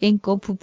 encontro